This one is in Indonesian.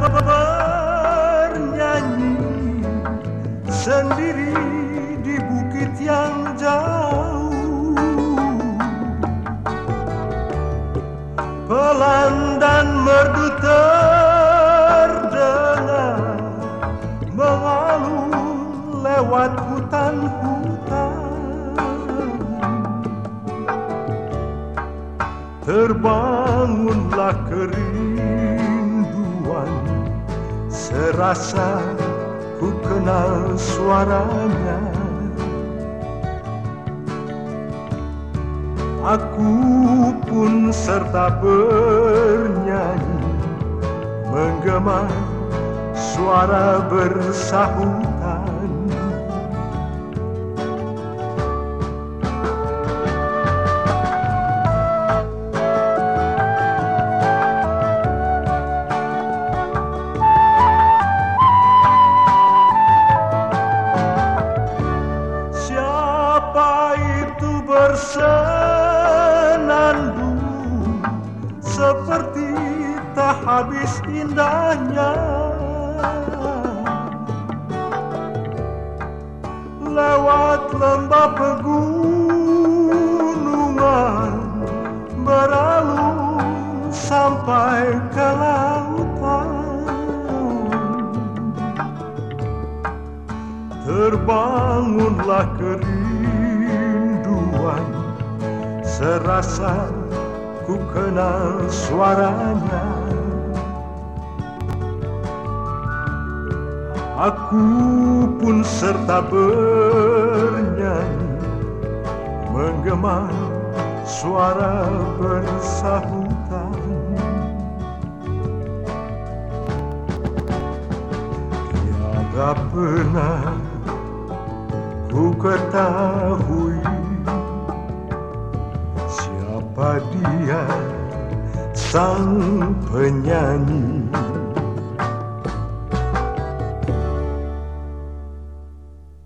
bernyanyi sendiri di bukit yang jauh. Pelan dan merdu terdengar mengalun lewat hutan-hutan. Terbangunlah kering kerinduan Serasa ku kenal suaranya. Aku pun serta bernyanyi Menggema suara bersahutan itu bersenandung Seperti tak habis indahnya. Lewat lembah pegunungan Beralun sampai ke lautan. Terbangunlah kerinduan Serasa ku kenal suaranya. Aku pun serta bernyanyi Menggema suara bersahutan. Tiada pernah ku ketahui Padia sang penyanyi.